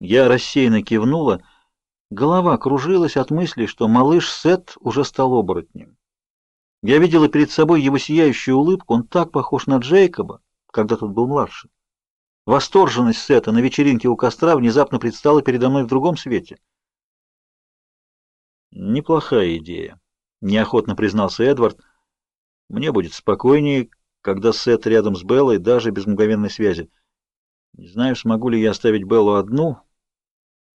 Я рассеянно кивнула. Голова кружилась от мысли, что малыш Сет уже стал оборотнем. Я видела перед собой его сияющую улыбку, он так похож на Джейкоба, когда тот был младше. Восторженность Сета на вечеринке у костра внезапно предстала передо мной в другом свете. Неплохая идея, неохотно признался Эдвард. Мне будет спокойнее, когда Сет рядом с Беллой, даже без мгновенной связи. Не знаю, смогу ли я оставить Беллу одну,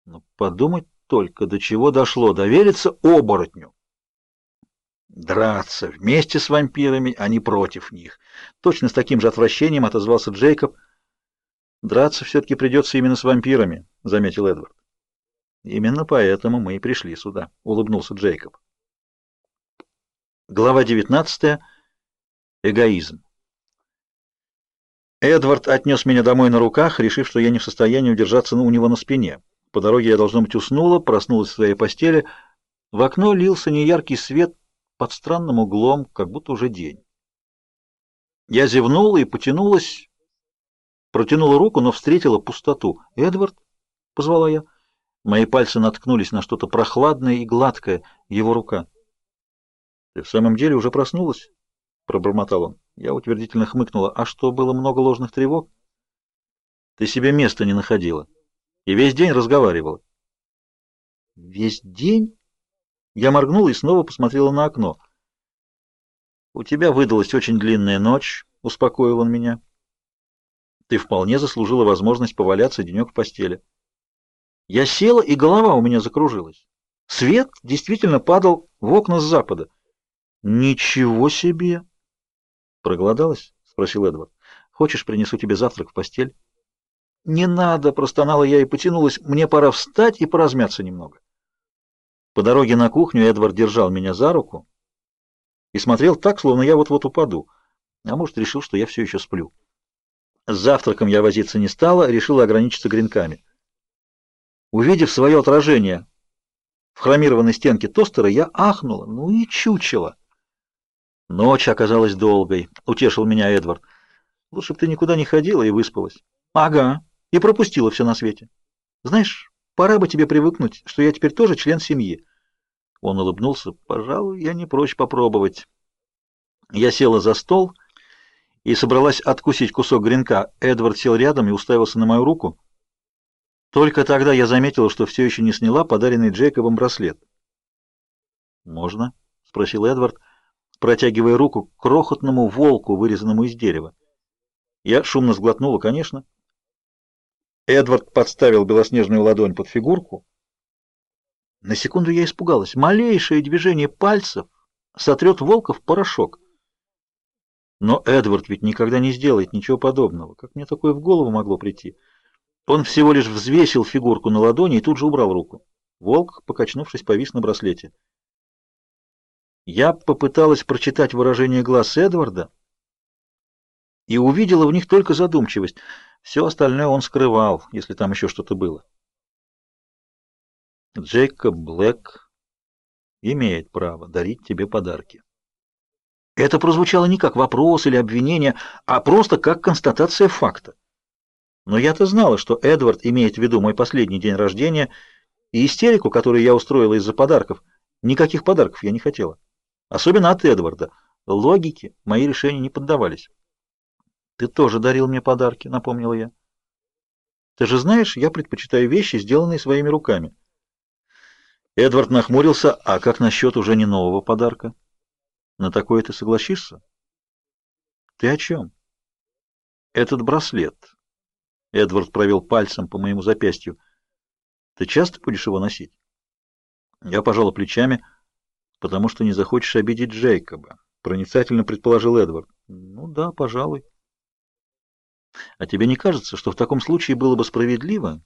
но подумать только, до чего дошло, довериться оборотню. Драться вместе с вампирами, а не против них. Точно с таким же отвращением отозвался Джейкоб. Драться все-таки придется именно с вампирами, заметил Эдвард. Именно поэтому мы и пришли сюда, улыбнулся Джейкоб. Глава 19. Эгоизм. Эдвард отнес меня домой на руках, решив, что я не в состоянии удержаться у него на спине. По дороге я, должно быть, уснула, проснулась в своей постели. В окно лился неяркий свет под странным углом, как будто уже день. Я зевнула и потянулась, протянула руку, но встретила пустоту. «Эдвард?» — позвала я. Мои пальцы наткнулись на что-то прохладное и гладкое, его рука. «Ты в самом деле уже проснулась?» — пробормотал он. Я утвердительно хмыкнула. «А что, было много ложных тревог?» «Ты себе места не находила и весь день разговаривала». «Весь день?» Я моргнула и снова посмотрела на окно. «У тебя выдалась очень длинная ночь», — успокоил он меня. «Ты вполне заслужила возможность поваляться денек в постели». Я села, и голова у меня закружилась. Свет действительно падал в окна с запада. «Ничего себе!» «Проголодалась?» — спросил Эдвард. «Хочешь, принесу тебе завтрак в постель?» «Не надо!» — простонала я и потянулась. «Мне пора встать и поразмяться немного». По дороге на кухню Эдвард держал меня за руку и смотрел так, словно я вот-вот упаду. А может, решил, что я все еще сплю. С завтраком я возиться не стала, решила ограничиться гренками. Увидев свое отражение в хромированной стенке тостера, я ахнула. Ну и чучело. Ночь оказалась долгой, утешил меня Эдвард. Лучше бы ты никуда не ходила и выспалась. Ага, и пропустила все на свете. Знаешь, пора бы тебе привыкнуть, что я теперь тоже член семьи. Он улыбнулся. «Пожалуй, я не прочь попробовать». Я села за стол и собралась откусить кусок гренка. Эдвард сел рядом и уставился на мою руку. Только тогда я заметила, что все еще не сняла подаренный Джейкобом браслет. «Можно?» — спросил Эдвард, протягивая руку к крохотному волку, вырезанному из дерева. Я шумно сглотнула, конечно. Эдвард подставил белоснежную ладонь под фигурку, на секунду я испугалась. Малейшее движение пальцев сотрет волка в порошок. Но Эдвард ведь никогда не сделает ничего подобного. Как мне такое в голову могло прийти? Он всего лишь взвесил фигурку на ладони и тут же убрал руку. Волк, покачнувшись, повис на браслете. Я попыталась прочитать выражение глаз Эдварда и увидела в них только задумчивость. Все остальное он скрывал, если там еще что-то было. Джейкоб Блэк имеет право дарить тебе подарки. Это прозвучало не как вопрос или обвинение, а просто как констатация факта. Но я-то знала, что Эдвард имеет в виду мой последний день рождения и истерику, которую я устроила из-за подарков. Никаких подарков я не хотела. Особенно от Эдварда. Логике мои решения не поддавались. «Ты тоже дарил мне подарки», — напомнила я. «Ты же знаешь, я предпочитаю вещи, сделанные своими руками». Эдвард нахмурился. «А как насчет уже не нового подарка? На такое ты согласишься?» «Ты о чем?» «Этот браслет». Эдвард провел пальцем по моему запястью. «Ты часто будешь его носить?» Я пожала плечами, потому что не захочешь обидеть Джейкоба. Проницательно предположил Эдвард. «Ну да, пожалуй». «А тебе не кажется, что в таком случае было бы справедливо,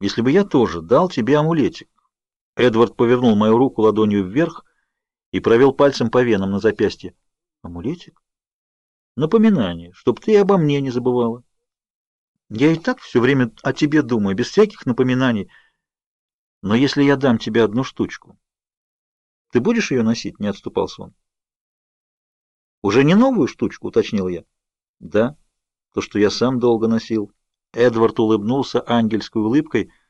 если бы я тоже дал тебе амулетик?» Эдвард повернул мою руку ладонью вверх и провел пальцем по венам на запястье. Амулетик? Напоминание, чтоб ты обо мне не забывала. Я и так все время о тебе думаю, без всяких напоминаний. Но если я дам тебе одну штучку, ты будешь ее носить? Не отступался он. Уже не новую штучку, уточнил я. Да, то, что я сам долго носил. Эдвард улыбнулся ангельской улыбкой —